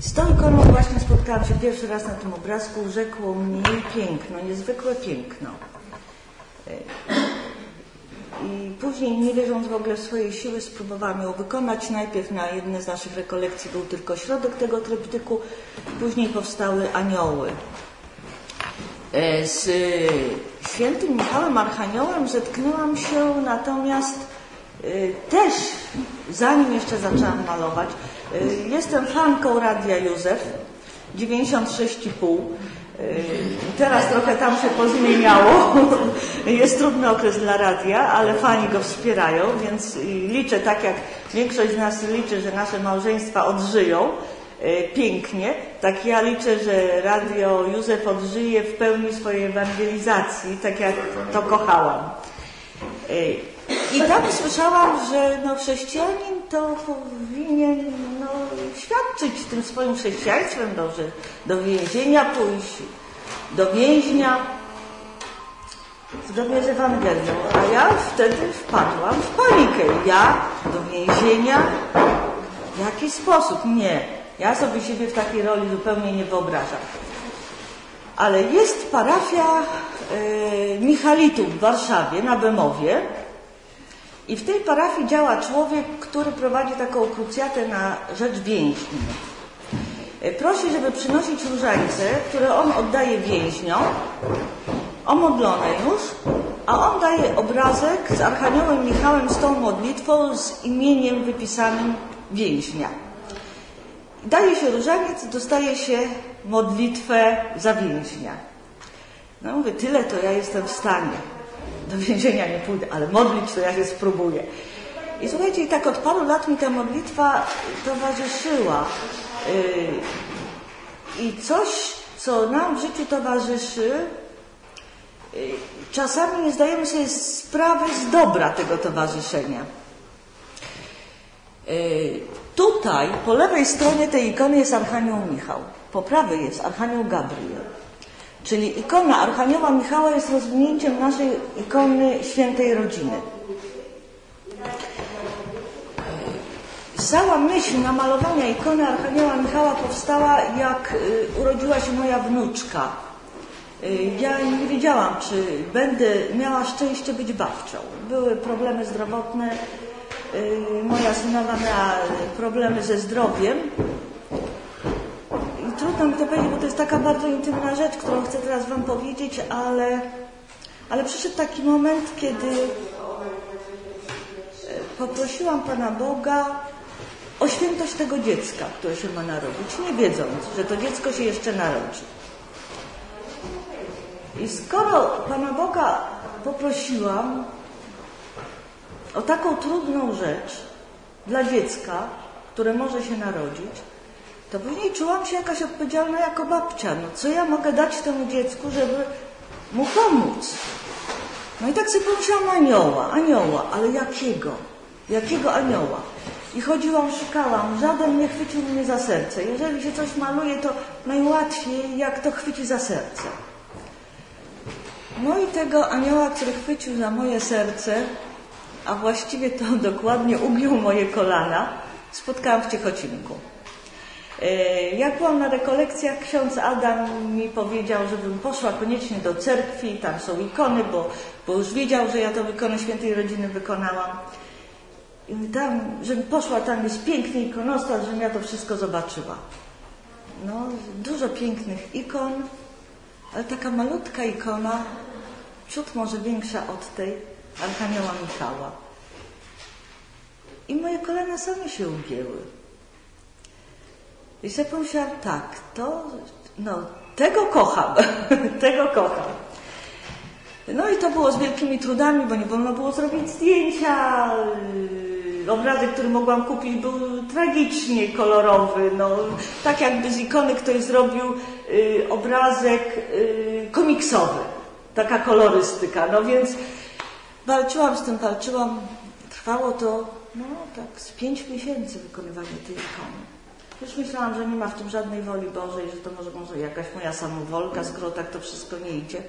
Z tą ikoną właśnie spotkałam się pierwszy raz na tym obrazku. Rzekło mnie piękno, niezwykłe piękno. I później, nie wierząc w ogóle w swoje siły, spróbowałam ją wykonać. Najpierw na jednej z naszych rekolekcji był tylko środek tego tryptyku, później powstały anioły. E, z świętym Michałem Archaniołem zetknęłam się natomiast e, też, zanim jeszcze zaczęłam malować, e, jestem fanką Radia Józef 96,5 Teraz trochę tam się pozmieniało. Jest trudny okres dla radia, ale fani go wspierają, więc liczę tak jak większość z nas liczy, że nasze małżeństwa odżyją pięknie, tak ja liczę, że Radio Józef odżyje w pełni swojej ewangelizacji, tak jak to kochałam. E, I tam słyszałam, że no, chrześcijanin to powinien no, świadczyć tym swoim chrześcijaństwem, no, że do więzienia pójść, do więźnia, zgodnie z Ewangelią. A ja wtedy wpadłam w panikę. Ja do więzienia? W jaki sposób? Nie. Ja sobie siebie w takiej roli zupełnie nie wyobrażam. Ale jest parafia y, Michalitów w Warszawie, na Bemowie. I w tej parafii działa człowiek, który prowadzi taką krucjatę na rzecz więźniów. Prosi, żeby przynosić różańce, które on oddaje więźniom, omodlone już, a on daje obrazek z Archaniołem Michałem z tą modlitwą z imieniem wypisanym więźnia. Daje się różaniec, dostaje się modlitwę za więźnia. No mówię, tyle to ja jestem w stanie. Do więzienia nie pójdę, ale modlić to ja się spróbuję. I słuchajcie, i tak od paru lat mi ta modlitwa towarzyszyła. Y, I coś, co nam w życiu towarzyszy, y, czasami nie zdajemy sobie sprawy z dobra tego towarzyszenia. Y, tutaj, po lewej stronie tej ikony jest Archanioł Michał, po prawej jest Archanioł Gabriel. Czyli ikona Archanioła Michała jest rozwinięciem naszej ikony świętej rodziny. Cała myśl namalowania ikony Archanioła Michała powstała, jak y, urodziła się moja wnuczka. Y, ja nie wiedziałam, czy będę miała szczęście być babcią. Były problemy zdrowotne. Y, moja synowa miała problemy ze zdrowiem. Trudno mi to powiedzieć, bo to jest taka bardzo intymna rzecz, którą chcę teraz Wam powiedzieć, ale, ale przyszedł taki moment, kiedy poprosiłam Pana Boga o świętość tego dziecka, które się ma narodzić, nie wiedząc, że to dziecko się jeszcze narodzi. I skoro Pana Boga poprosiłam o taką trudną rzecz dla dziecka, które może się narodzić, to później czułam się jakaś odpowiedzialna jako babcia. No, co ja mogę dać temu dziecku, żeby mu pomóc? No i tak sobie pomyślałam anioła, anioła, ale jakiego? Jakiego anioła? I chodziłam, szukałam, żaden nie chwycił mnie za serce. Jeżeli się coś maluje, to najłatwiej, jak to chwyci za serce. No i tego anioła, który chwycił za moje serce, a właściwie to dokładnie ugiął moje kolana, spotkałam w Ciechocinku. E, jak byłam na rekolekcjach, ksiądz Adam mi powiedział, żebym poszła koniecznie do cerkwi, tam są ikony, bo, bo już wiedział, że ja to ikonę świętej rodziny wykonałam. I tam, żebym poszła, tam jest piękny ikonostas, żebym ja to wszystko zobaczyła. No, dużo pięknych ikon, ale taka malutka ikona, ciut może większa od tej Archanioła Michała. I moje kolana same się ugięły. I sobie pomyślałam, tak, to, no, tego kocham, tego kocham. No i to było z wielkimi trudami, bo nie wolno było zrobić zdjęcia, obrazek, który mogłam kupić, był tragicznie kolorowy. No, tak jakby z ikony ktoś zrobił y, obrazek y, komiksowy. Taka kolorystyka. No więc walczyłam z tym, walczyłam. Trwało to no, tak z pięć miesięcy wykonywanie tej ikony. Już myślałam, że nie ma w tym żadnej woli Bożej, że to może, może jakaś moja samowolka, skoro tak to wszystko nie idzie.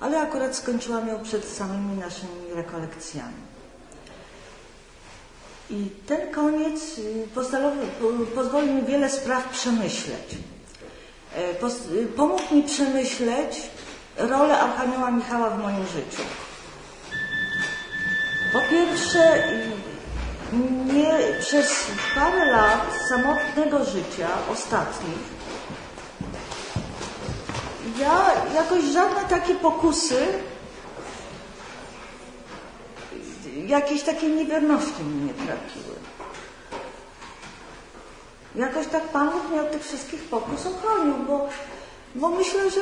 Ale akurat skończyłam ją przed samymi naszymi rekolekcjami. I ten koniec y, pozwolił mi wiele spraw przemyśleć. E, pomógł mi przemyśleć rolę Archanioła Michała w moim życiu. Po pierwsze, nie, przez parę lat samotnego życia, ostatnich, ja jakoś żadne takie pokusy, jakieś takie niewierności mi nie trafiły. Jakoś tak Pan mnie od tych wszystkich pokus ochronił, bo, bo myślę, że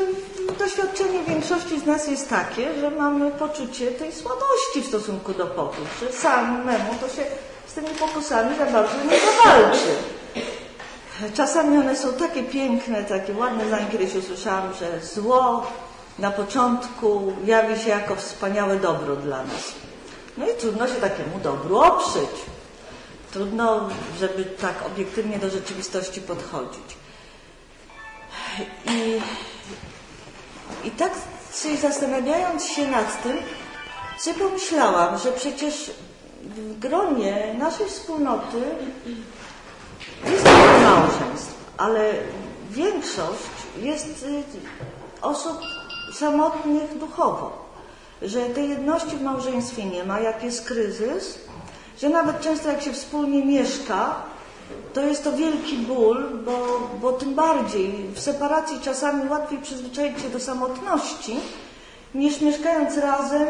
doświadczenie większości z nas jest takie, że mamy poczucie tej słabości w stosunku do pokus, że samemu to się z tymi pokusami za bardzo nie zawalczy. Czasami one są takie piękne, takie ładne. Zanim kiedyś usłyszałam, że zło na początku jawi się jako wspaniałe dobro dla nas. No i trudno się takiemu dobru oprzeć. Trudno, żeby tak obiektywnie do rzeczywistości podchodzić. I, i tak zastanawiając się nad tym, sobie pomyślałam, że przecież w gronie naszej wspólnoty jest małżeństw, ale większość jest y, osób samotnych duchowo. Że tej jedności w małżeństwie nie ma, jak jest kryzys, że nawet często jak się wspólnie mieszka, to jest to wielki ból, bo, bo tym bardziej w separacji czasami łatwiej przyzwyczaić się do samotności, niż mieszkając razem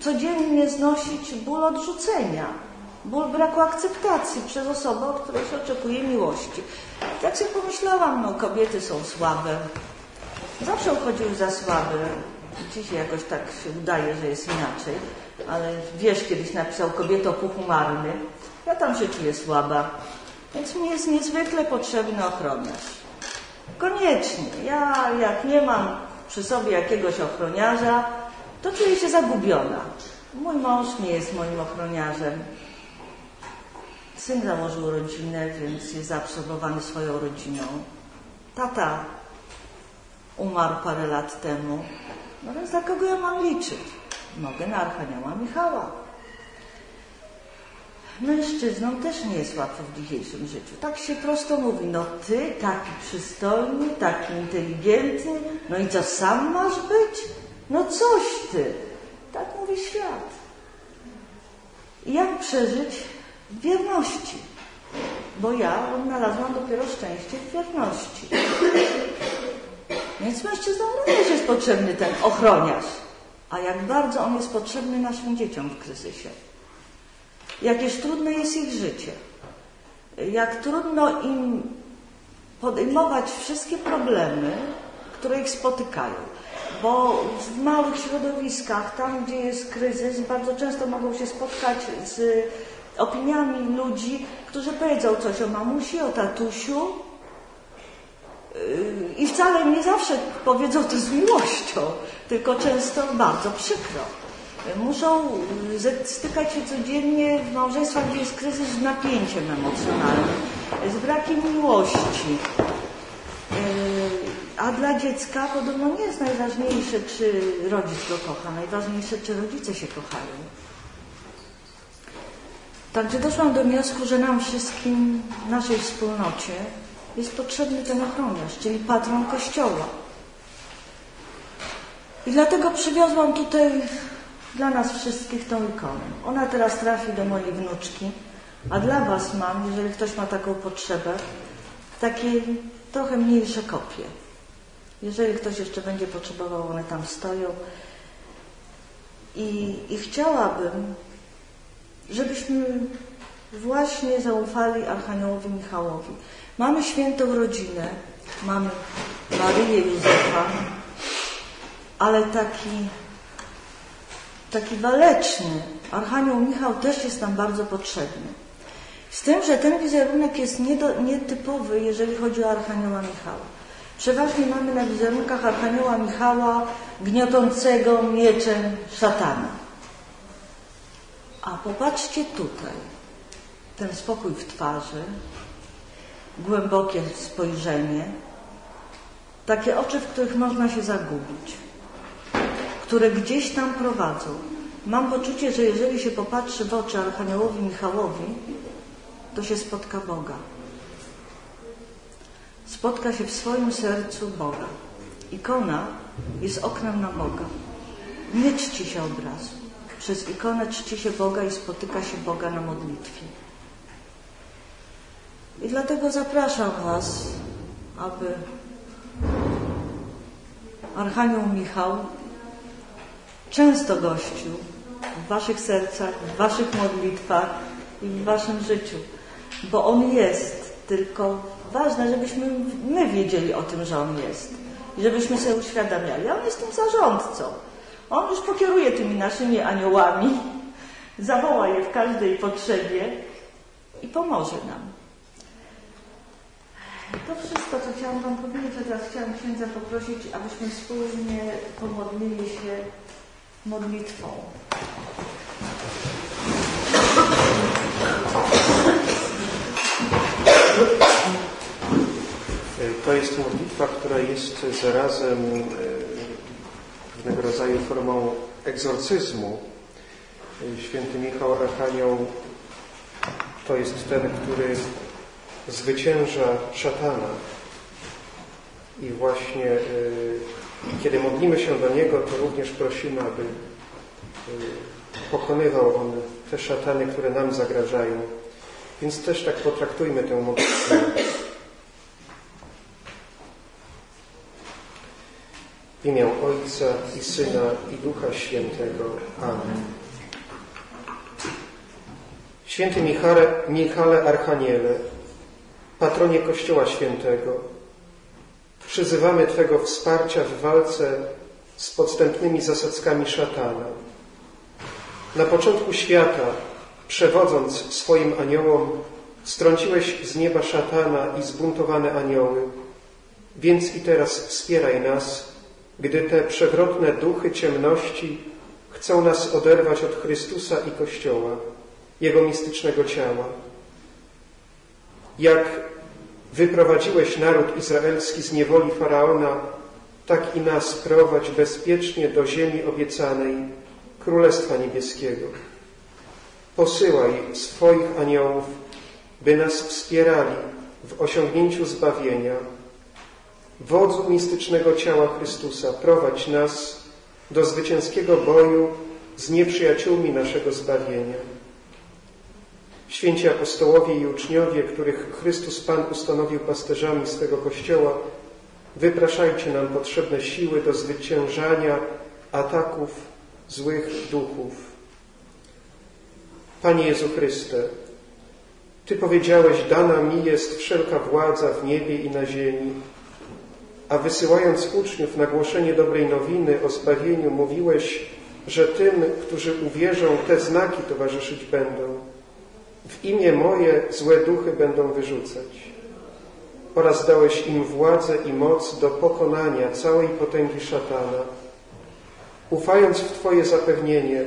codziennie znosić ból odrzucenia, ból braku akceptacji przez osobę, od której się oczekuje miłości. Tak sobie pomyślałam, no kobiety są słabe. Zawsze uchodziły za słabe. Dzisiaj jakoś tak się udaje, że jest inaczej. Ale wiesz, kiedyś napisał kobieto puchu marny. Ja tam się czuję słaba. Więc mi jest niezwykle potrzebny ochroniarz. Koniecznie. Ja jak nie mam przy sobie jakiegoś ochroniarza, to czuję się zagubiona. Mój mąż nie jest moim ochroniarzem. Syn założył rodzinę, więc jest zaabsorbowany swoją rodziną. Tata umarł parę lat temu. No więc na kogo ja mam liczyć? Mogę na Archanioła Michała. Mężczyznom też nie jest łatwo w dzisiejszym życiu. Tak się prosto mówi, no ty taki przystojny, taki inteligentny, no i co sam masz być? No coś ty. Tak mówi świat. Jak przeżyć w wierności? Bo ja odnalazłam dopiero szczęście w wierności. Więc mężczyznom również jest potrzebny ten ochroniarz. A jak bardzo on jest potrzebny naszym dzieciom w kryzysie. Jakież trudne jest ich życie. Jak trudno im podejmować wszystkie problemy, które ich spotykają bo w małych środowiskach, tam gdzie jest kryzys, bardzo często mogą się spotkać z opiniami ludzi, którzy powiedzą coś o mamusi, o tatusiu yy, i wcale nie zawsze powiedzą to z miłością, tylko często bardzo przykro. Muszą stykać się codziennie w małżeństwach, gdzie jest kryzys z napięciem emocjonalnym, z brakiem miłości, a dla dziecka podobno nie jest najważniejsze, czy rodzic go kocha. Najważniejsze, czy rodzice się kochają. Także doszłam do wniosku, że nam wszystkim, naszej wspólnocie, jest potrzebny ten ochroniarz, czyli patron Kościoła. I dlatego przywiozłam tutaj dla nas wszystkich tą ikonę. Ona teraz trafi do mojej wnuczki, a dla Was mam, jeżeli ktoś ma taką potrzebę, takie trochę mniejsze kopie. Jeżeli ktoś jeszcze będzie potrzebował, one tam stoją. I, i chciałabym, żebyśmy właśnie zaufali Archaniołowi Michałowi. Mamy świętą rodzinę, mamy Maryję Józefa, ale taki, taki waleczny Archanioł Michał też jest nam bardzo potrzebny. Z tym, że ten wizerunek jest nietypowy, jeżeli chodzi o Archanioła Michała. Przeważnie mamy na wizerunkach Archanioła Michała gniotącego mieczem szatana. A popatrzcie tutaj. Ten spokój w twarzy, głębokie spojrzenie, takie oczy, w których można się zagubić, które gdzieś tam prowadzą. Mam poczucie, że jeżeli się popatrzy w oczy Archaniołowi Michałowi, to się spotka Boga. Spotka się w swoim sercu Boga. Ikona jest oknem na Boga. Nie czci się obrazu. Przez ikonę czci się Boga i spotyka się Boga na modlitwie. I dlatego zapraszam Was, aby Archanioł Michał często gościł w Waszych sercach, w Waszych modlitwach i w Waszym życiu, bo On jest, tylko ważne, żebyśmy my wiedzieli o tym, że On jest i żebyśmy sobie uświadamiali. On jest tym zarządcą. On już pokieruje tymi naszymi aniołami, zawoła je w każdej potrzebie i pomoże nam. To wszystko, co chciałam Wam powiedzieć, a teraz chciałam księdza poprosić, abyśmy wspólnie pomodlili się modlitwą. To jest modlitwa, która jest zarazem e, pewnego rodzaju formą egzorcyzmu. Święty Michał Archanioł to jest ten, który zwycięża szatana. I właśnie e, kiedy modlimy się do Niego, to również prosimy, aby e, pokonywał On te szatany, które nam zagrażają. Więc też tak potraktujmy tę modlitwę. W imię Ojca i Syna i Ducha Świętego. Amen. Święty Michale, Michale Archaniele, patronie Kościoła Świętego, przyzywamy Twego wsparcia w walce z podstępnymi zasadzkami szatana. Na początku świata, przewodząc swoim aniołom, strąciłeś z nieba szatana i zbuntowane anioły, więc i teraz wspieraj nas, gdy te przewrotne duchy ciemności chcą nas oderwać od Chrystusa i Kościoła, Jego mistycznego ciała. Jak wyprowadziłeś naród izraelski z niewoli Faraona, tak i nas prowadź bezpiecznie do ziemi obiecanej, Królestwa Niebieskiego. Posyłaj swoich aniołów, by nas wspierali w osiągnięciu zbawienia. Wodzu mistycznego ciała Chrystusa, prowadź nas do zwycięskiego boju z nieprzyjaciółmi naszego zbawienia. Święci apostołowie i uczniowie, których Chrystus Pan ustanowił pasterzami swego Kościoła, wypraszajcie nam potrzebne siły do zwyciężania ataków złych duchów. Panie Jezu Chryste, Ty powiedziałeś, dana mi jest wszelka władza w niebie i na ziemi, a wysyłając uczniów na głoszenie dobrej nowiny o zbawieniu, mówiłeś, że tym, którzy uwierzą, te znaki towarzyszyć będą. W imię moje złe duchy będą wyrzucać. Oraz dałeś im władzę i moc do pokonania całej potęgi szatana. Ufając w Twoje zapewnienie,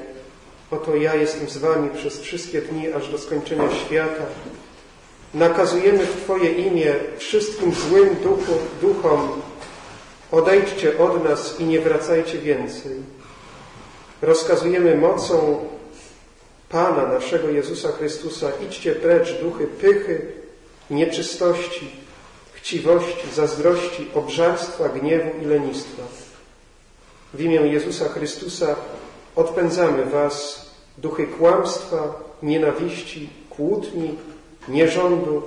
oto ja jestem z Wami przez wszystkie dni, aż do skończenia świata, nakazujemy w Twoje imię wszystkim złym duchu, duchom, odejdźcie od nas i nie wracajcie więcej. Rozkazujemy mocą Pana naszego Jezusa Chrystusa, idźcie precz duchy pychy, nieczystości, chciwości, zazdrości, obżarstwa, gniewu i lenistwa. W imię Jezusa Chrystusa odpędzamy Was, duchy kłamstwa, nienawiści, kłótni, nierządu,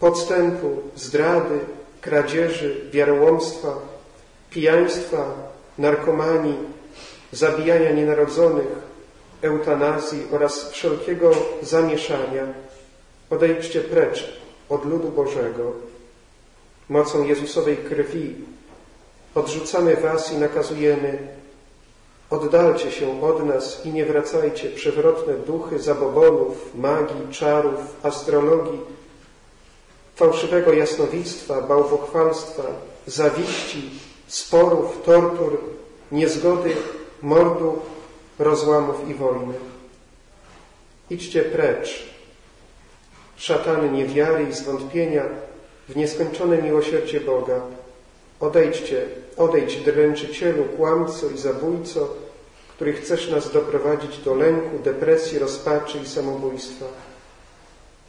podstępu, zdrady, kradzieży, wiarołomstwa, pijaństwa, narkomanii, zabijania nienarodzonych, eutanazji oraz wszelkiego zamieszania, odejdźcie precz od ludu Bożego. Mocą Jezusowej krwi odrzucamy was i nakazujemy oddalcie się od nas i nie wracajcie przewrotne duchy zabobonów, magii, czarów, astrologii, fałszywego jasnowictwa, bałwochwalstwa, zawiści, sporów, tortur, niezgody, mordu rozłamów i wojny. Idźcie precz, szatany niewiary i zwątpienia w nieskończone miłosierdzie Boga. Odejdźcie, odejdź dręczycielu, kłamco i zabójco, który chcesz nas doprowadzić do lęku, depresji, rozpaczy i samobójstwa.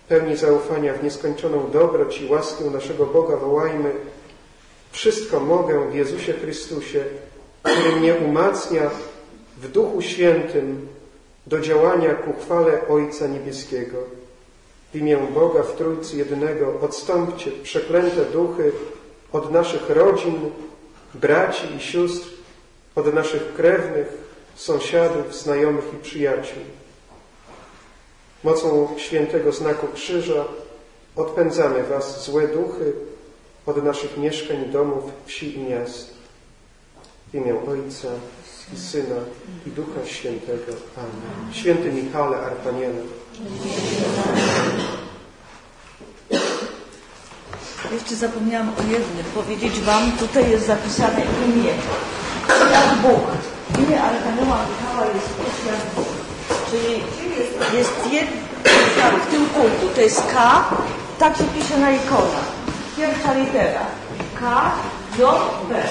Pełni zaufania w nieskończoną dobroć i łaskę naszego Boga wołajmy Wszystko mogę w Jezusie Chrystusie, który mnie umacnia w Duchu Świętym do działania ku chwale Ojca Niebieskiego. W imię Boga w Trójcy Jedynego odstąpcie przeklęte duchy od naszych rodzin, braci i sióstr, od naszych krewnych, sąsiadów, znajomych i przyjaciół. Mocą świętego znaku krzyża odpędzamy Was złe duchy od naszych mieszkań, domów, wsi i miast. W imię Ojca i Syna i Ducha Świętego. Amen. Święty Michale Arpaniele. Jeszcze zapomniałam o jednym. Powiedzieć Wam, tutaj jest zapisane imię. Jak Bóg. Imię Archanioła Michała jest też jak Bóg. Czyli jest jeden, tak, w tym kultu, to jest K, tak się pisze na ikonach. Pierwsza litera. K, J, B.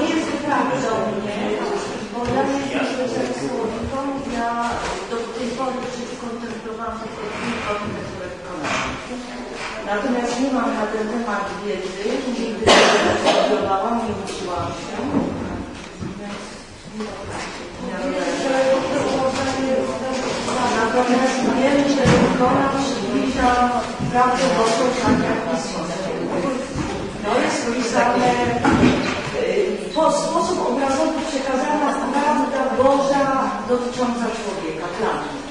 Nie jest prawdą, nie? Bo ja jestem słowniką, ja do tej pory w życiu kontemplowałam tylko architekturę wykonania. Natomiast nie mam na ten temat wiedzy, nigdy nie studiowałam, nie uczyłam się. Natomiast wiem, że ikona przybliża prawdę Bożą tak jak No jest pisane y, w sposób obrazowy przekazana prawda Boża dotycząca człowieka, dla mnie.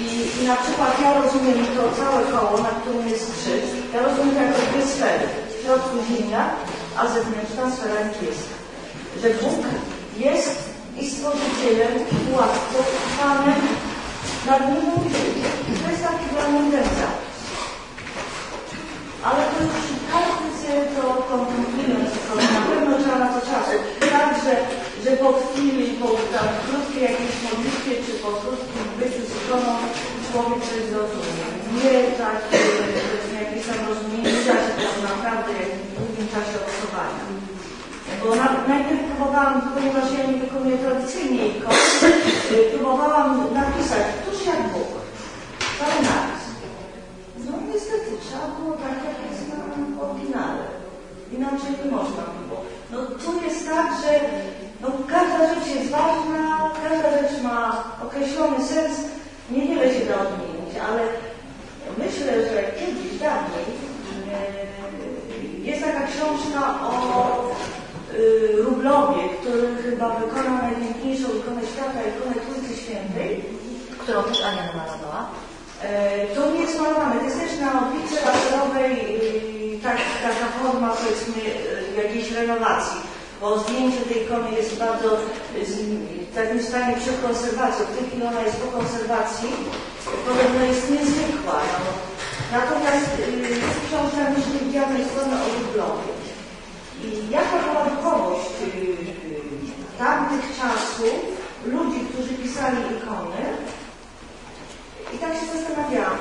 I, I na przykład ja rozumiem to całe koło, na którym jest krzyż, ja rozumiem jako dwie sfery. W środku ziemia, a zewnętrzna sfera niebieska. Że Bóg jest i stworzycielem, i władcą, i Panem nad nim To jest taki dla mnie. Ale to już praktyce to kontemplując, to na pewno trzeba na to czasu. Tak, że, po chwili, po tam krótkiej jakiejś modlitwie, czy po krótkim byciu z ikoną człowiek coś zrozumie. Nie tak, że rozumienie w czasie, to naprawdę w długim czasie obcowania. Bo na, najpierw próbowałam, ponieważ ja nie wykonuję tradycyjnie ikon, próbowałam napisać tuż jak Bóg. Cały napis. No niestety, trzeba było tak, jak jest na oryginale. Inaczej nie można było. No tu jest tak, że no, każda rzecz jest ważna, każda rzecz ma określony sens, niewiele się da odmienić, ale myślę, że dawniej jest taka książka o y, Rublowie, który chyba wykonał najpiękniejszą ikonę świata, ikonę Trójcy Świętej. którą też Ania namalowała. E, to nie jest malowane, to jest też na oblicy laserowej y, tak, taka forma powiedzmy y, jakiejś renowacji, bo zdjęcie tej ikony jest bardzo w takim stanie przed konserwacją. W tej chwili ona jest po konserwacji, podobno jest niezwykła. No. Natomiast jest książka widzianej strony o Rublowie. I jaka była duchowość tamtych czasów, ludzi, którzy pisali ikony, i tak się zastanawiałam,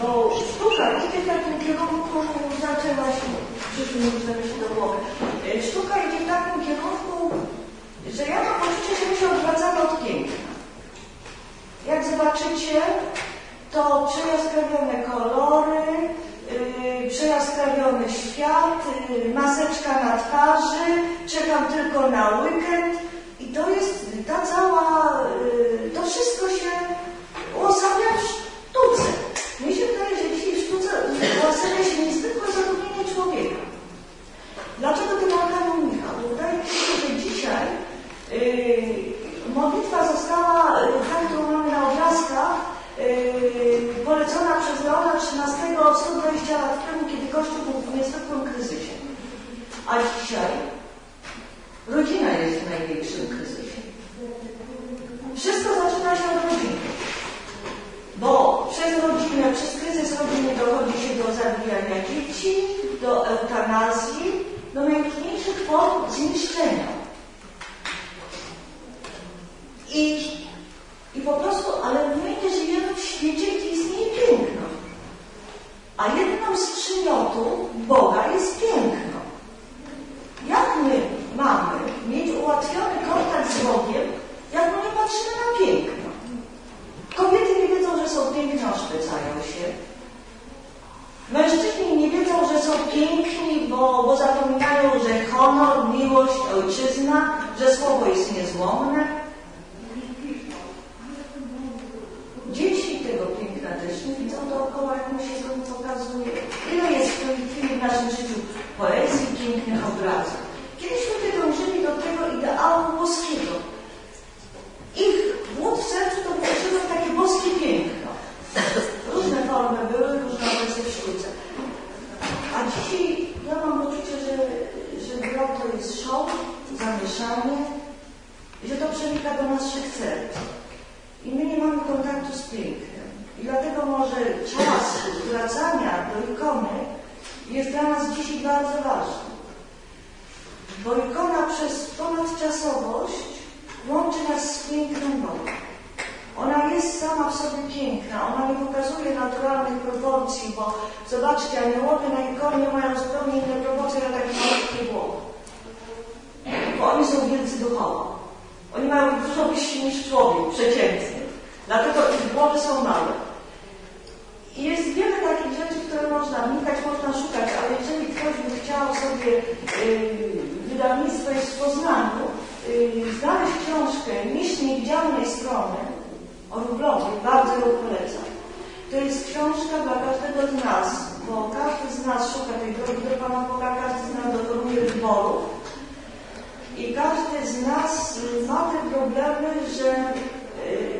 bo sztuka idzie w takim kierunku, zaczęła się, przyszły mi myśli do głowy, sztuka idzie w takim kierunku, że ja mam poczucie, że my się odwracamy od piękna. Jak zobaczycie, to przejaskrawione kolory, yy, przejaskrawiony świat, yy, maseczka na twarzy, czekam tylko na weekend i to jest ta cała, yy, to wszystko się uosabia w sztuce. Mnie się wydaje, że dzisiaj w sztuce uosabia się niezwykłe zagubienie człowieka. Dlaczego ten Archanioł Michał? Bo wydaje mi się, że dzisiaj yy, modlitwa została, tak którą mamy na obrazkach, yy, polecona przez Leona XIII 120 lat temu, kiedy Kościół był w niezwykłym kryzysie. A dzisiaj rodzina jest w największym kryzysie. Wszystko zaczyna się od rodziny. Bo przez rodzinę, przez kryzys rodziny dochodzi się do zabijania dzieci, do eutanazji, do najróżniejszych form ziemieszczenia. I, I po prostu, ale my nie żyjemy w świecie, gdzie istnieje piękno. A jedną z przymiotów Boga jest piękno. Jak my mamy mieć ułatwiony kontakt z Bogiem, jak my nie patrzymy na piękno? Kobiety nie wiedzą, że są piękne, oszpecają się. Mężczyźni nie wiedzą, że są piękni, bo, bo zapominają, że honor, miłość, ojczyzna, że słowo jest niezłomne. Dzieci tego piękna też nie widzą dookoła, jak mu się to pokazuje. Ile jest w tej chwili w naszym życiu poezji, pięknych obrazów. Kiedyś ludzie dążyli do tego ideału boskiego. Ich głód w sercu to było takie boskie piękno. Różne formy były, różne obecne w sztuce. A dzisiaj ja mam poczucie, że, że grał to jest show, zamieszanie, że to przenika do naszych serc. I my nie mamy kontaktu z pięknem. I dlatego może czas wracania do ikony jest dla nas dzisiaj bardzo ważny. Bo ikona przez ponadczasowość łączy nas z pięknem Boga. Ona jest sama w sobie piękna, ona nie pokazuje naturalnych proporcji, bo zobaczcie, aniołowie na ikonie mają zupełnie inne proporcje na takie malutkie głowy. Bo oni są wielcy duchowo. Oni mają dużo wyższy niż człowiek, przeciętny. Dlatego ich głowy są małe. I jest wiele takich rzeczy, które można wnikać, można szukać, ale jeżeli ktoś by chciał sobie yy, wydawnictwo jest w Poznaniu, yy, znaleźć książkę Mistrz Niewidzialnej Strony o Rublowie, bardzo ją polecam. To jest książka dla każdego z nas, bo każdy z nas szuka tej drogi do Pana Boga, każdy z nas dokonuje wyborów. I każdy z nas ma te problemy, że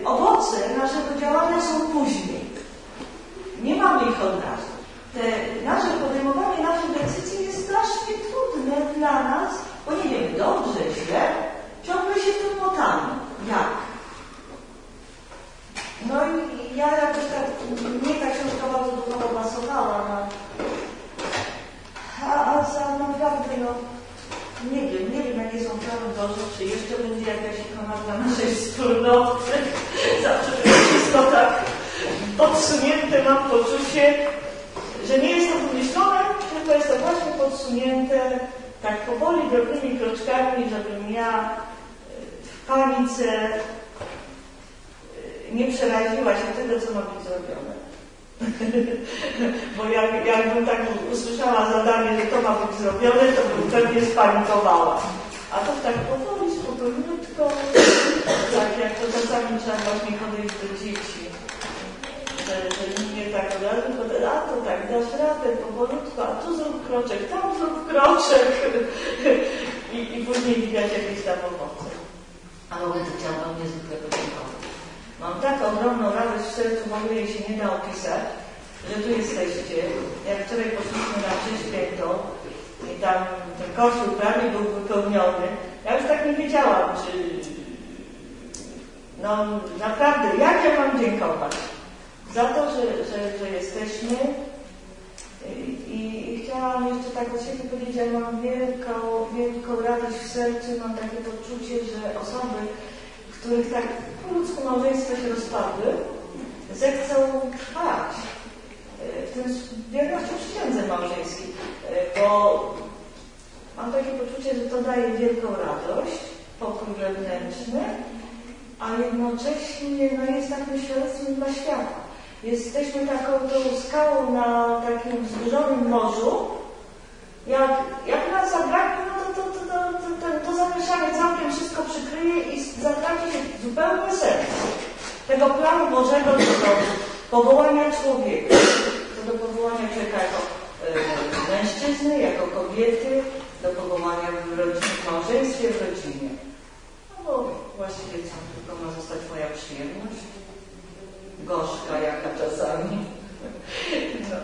owoce naszego działania są później. Nie mamy ich od razu. Te nasze podejmowanie naszych decyzji jest strasznie trudne dla nas, bo nie wiemy dobrze, źle, ciągle się w tym. Jak? No i ja jakoś tak, mnie ta książka bardzo duchowo pasowała, a, a za naprawdę, no, nie wiem, nie wiem jakie są prawe do rzeczy. Jeszcze będzie jakaś ikona dla naszej wspólnoty. Zawsze to jest wszystko tak podsunięte, mam poczucie, że nie jest to wymyślone, tylko jest to właśnie podsunięte tak powoli, drobnymi kroczkami, żebym ja w panice nie przeraziła się tego, co ma być zrobione. Bo jak, jakbym tak usłyszała zadanie, że to ma być zrobione, to bym pewnie spanikowała. A to tak powoli, spokojniutko, tak jak to czasami trzeba właśnie podejść do dzieci. Tak od razu, tylko a to tak, dasz radę powolutku, a tu zrób kroczek, tam zrób kroczek. I, I później widać jakieś tam owoce. A w ogóle to chciałabym niezwykle podziękować. Mam tak ogromną radość w sercu, w ogóle jej się nie da opisać, że tu jesteście. Jak wczoraj poszliśmy na mszę świętą i tam ten kościół prawie był wypełniony, ja już tak nie wiedziałam, czy... No naprawdę, jak ja mam dziękować za to, że, że, że jesteśmy. I, I, chciałam jeszcze tak od siebie powiedzieć, że mam wielką, wielką radość w sercu, mam takie poczucie, że osoby, których tak po ludzku się rozpadły, zechcą trwać w tym wierności przysiędze małżeńskiej, bo mam takie poczucie, że to daje wielką radość, pokój wewnętrzny, a jednocześnie no, jest takim świadectwem dla świata. Jesteśmy taką tą skałą na takim wzburzonym morzu. Jak, jak nas zabraknie, no to, to, to, to, to, to zamieszanie całkiem wszystko przykryje i zatraci się zupełnie sens tego planu Bożego do, powołania człowieka, do powołania człowieka jako y, mężczyzny, jako kobiety, do powołania w rodzinie, w małżeństwie, w rodzinie. No bo właściwie co tylko ma zostać moja przyjemność gorzka jaka czasami. No.